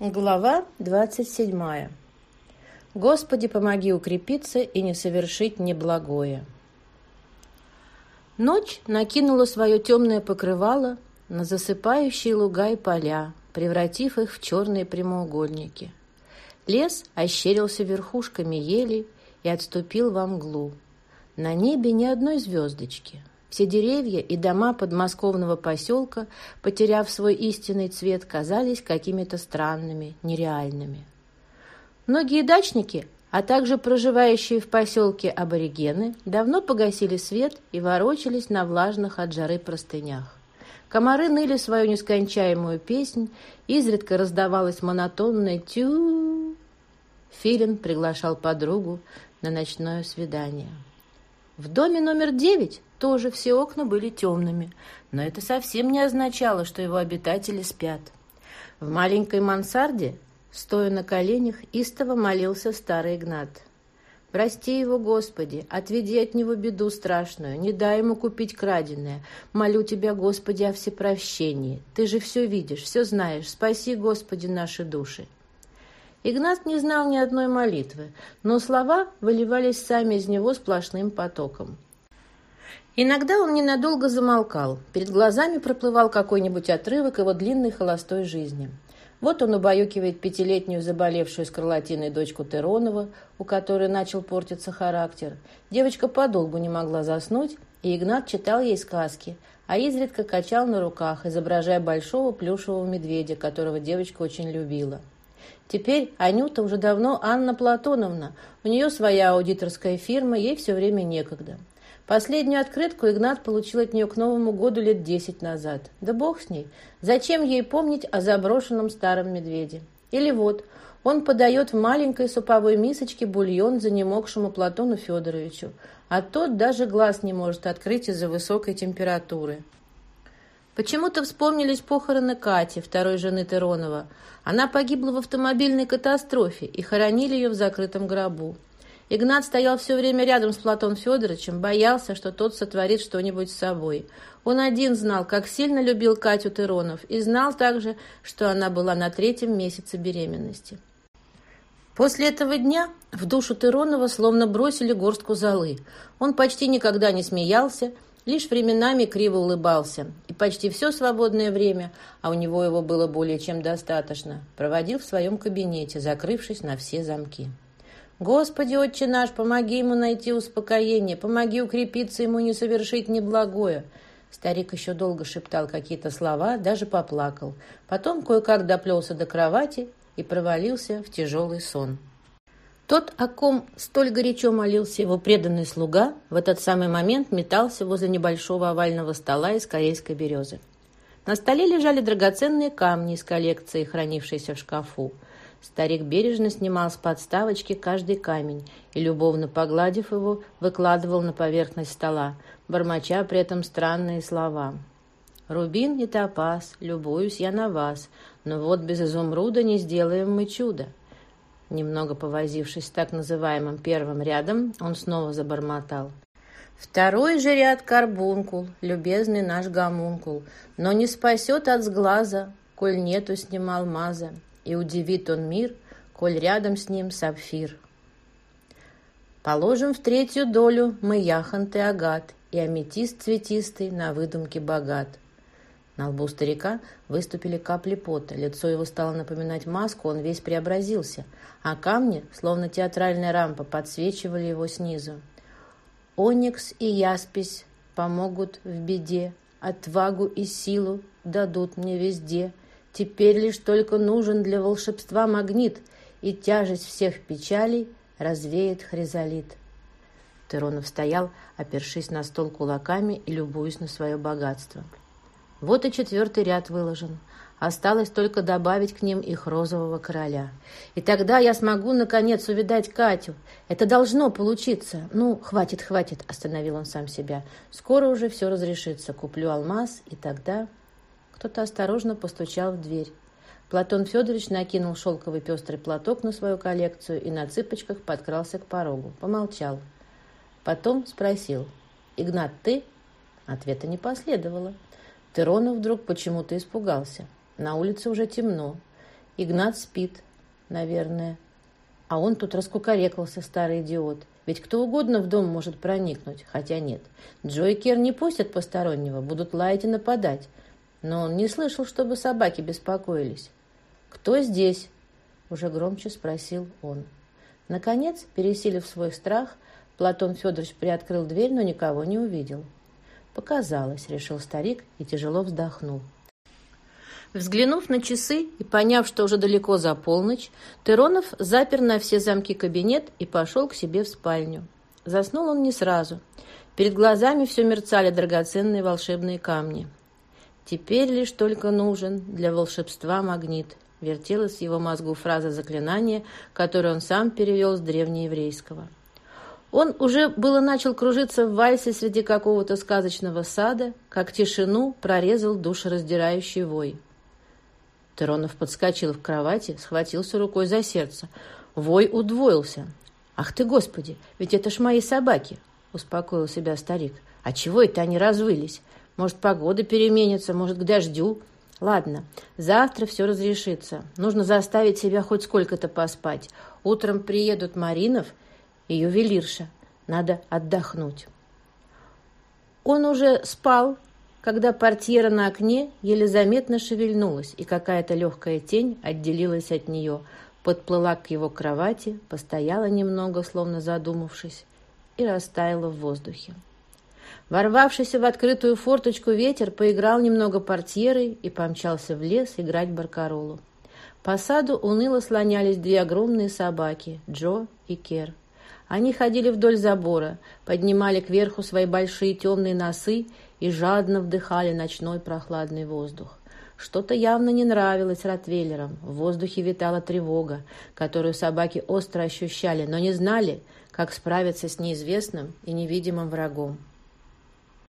Глава 27. Господи, помоги укрепиться и не совершить неблагое. Ночь накинула свое темное покрывало на засыпающие луга и поля, превратив их в черные прямоугольники. Лес ощерился верхушками елей и отступил во мглу. На небе ни одной звездочки — все деревья и дома подмосковного поселка, потеряв свой истинный цвет, казались какими-то странными, нереальными. Многие дачники, а также проживающие в поселке аборигены, давно погасили свет и ворочались на влажных от жары простынях. Комары ныли свою нескончаемую песнь, изредка раздавалось монотонное «тю». Филин приглашал подругу на ночное свидание. В доме номер девять тоже все окна были темными, но это совсем не означало, что его обитатели спят. В маленькой мансарде, стоя на коленях, истово молился старый Игнат. «Прости его, Господи, отведи от него беду страшную, не дай ему купить краденое. Молю Тебя, Господи, о всепрощении. Ты же все видишь, все знаешь. Спаси, Господи, наши души». Игнат не знал ни одной молитвы, но слова выливались сами из него сплошным потоком. Иногда он ненадолго замолкал. Перед глазами проплывал какой-нибудь отрывок его длинной холостой жизни. Вот он убаюкивает пятилетнюю заболевшую скарлатиной дочку Теронова, у которой начал портиться характер. Девочка подолгу не могла заснуть, и Игнат читал ей сказки, а изредка качал на руках, изображая большого плюшевого медведя, которого девочка очень любила. Теперь Анюта уже давно Анна Платоновна. У нее своя аудиторская фирма, ей все время некогда. Последнюю открытку Игнат получил от нее к Новому году лет десять назад. Да бог с ней. Зачем ей помнить о заброшенном старом медведе? Или вот, он подает в маленькой суповой мисочке бульон занемогшему Платону Федоровичу, а тот даже глаз не может открыть из-за высокой температуры. Почему-то вспомнились похороны Кати, второй жены Теронова. Она погибла в автомобильной катастрофе и хоронили ее в закрытом гробу. Игнат стоял все время рядом с Платоном Федоровичем, боялся, что тот сотворит что-нибудь с собой. Он один знал, как сильно любил Катю Тыронов, и знал также, что она была на третьем месяце беременности. После этого дня в душу Тыронова словно бросили горстку золы. Он почти никогда не смеялся, лишь временами криво улыбался, и почти все свободное время, а у него его было более чем достаточно, проводил в своем кабинете, закрывшись на все замки. Господи, Отче наш, помоги ему найти успокоение, помоги укрепиться ему не совершить неблагое. Старик еще долго шептал какие-то слова, даже поплакал. Потом кое-как доплелся до кровати и провалился в тяжелый сон. Тот, о ком столь горячо молился его преданный слуга, в этот самый момент метался возле небольшого овального стола из корейской березы. На столе лежали драгоценные камни из коллекции, хранившейся в шкафу. Старик бережно снимал с подставочки каждый камень и, любовно погладив его, выкладывал на поверхность стола, бормоча при этом странные слова. «Рубин и топаз, любуюсь я на вас, но вот без изумруда не сделаем мы чудо». Немного повозившись с так называемым первым рядом, он снова забормотал. Второй же ряд карбункул, любезный наш гомункул, но не спасет от сглаза, коль нету с ним алмаза и удивит он мир, коль рядом с ним сапфир. Положим в третью долю мы яхонт и агат, и аметист цветистый на выдумке богат. На лбу старика выступили капли пота, лицо его стало напоминать маску, он весь преобразился, а камни, словно театральная рампа, подсвечивали его снизу. Оникс и яспись помогут в беде, отвагу и силу дадут мне везде — Теперь лишь только нужен для волшебства магнит, и тяжесть всех печалей развеет хризолит. Теронов стоял, опершись на стол кулаками и любуясь на свое богатство. Вот и четвертый ряд выложен. Осталось только добавить к ним их розового короля. И тогда я смогу, наконец, увидать Катю. Это должно получиться. Ну, хватит, хватит, остановил он сам себя. Скоро уже все разрешится. Куплю алмаз, и тогда... Кто-то осторожно постучал в дверь. Платон Федорович накинул шелковый пестрый платок на свою коллекцию и на цыпочках подкрался к порогу. Помолчал. Потом спросил. «Игнат, ты?» Ответа не последовало. Теронов вдруг почему-то испугался. На улице уже темно. Игнат спит, наверное. А он тут раскукарекался, старый идиот. Ведь кто угодно в дом может проникнуть, хотя нет. Джо и Кер не пустят постороннего, будут лаять и нападать. Но он не слышал, чтобы собаки беспокоились. «Кто здесь?» — уже громче спросил он. Наконец, пересилив свой страх, Платон Федорович приоткрыл дверь, но никого не увидел. «Показалось», — решил старик и тяжело вздохнул. Взглянув на часы и поняв, что уже далеко за полночь, Теронов запер на все замки кабинет и пошел к себе в спальню. Заснул он не сразу. Перед глазами все мерцали драгоценные волшебные камни. «Теперь лишь только нужен для волшебства магнит», вертелась в его мозгу фраза заклинания, которую он сам перевел с древнееврейского. Он уже было начал кружиться в вальсе среди какого-то сказочного сада, как тишину прорезал душераздирающий вой. Теронов подскочил в кровати, схватился рукой за сердце. Вой удвоился. «Ах ты, Господи, ведь это ж мои собаки!» — успокоил себя старик. «А чего это они развылись? Может, погода переменится, может, к дождю?» «Ладно, завтра все разрешится. Нужно заставить себя хоть сколько-то поспать. Утром приедут Маринов и ювелирша. Надо отдохнуть». Он уже спал, когда портьера на окне еле заметно шевельнулась, и какая-то легкая тень отделилась от нее, подплыла к его кровати, постояла немного, словно задумавшись, и растаяла в воздухе. Ворвавшийся в открытую форточку ветер поиграл немного портьерой и помчался в лес играть баркаролу. По саду уныло слонялись две огромные собаки – Джо и Кер. Они ходили вдоль забора, поднимали кверху свои большие темные носы и жадно вдыхали ночной прохладный воздух. Что-то явно не нравилось ротвейлерам. В воздухе витала тревога, которую собаки остро ощущали, но не знали, как справиться с неизвестным и невидимым врагом.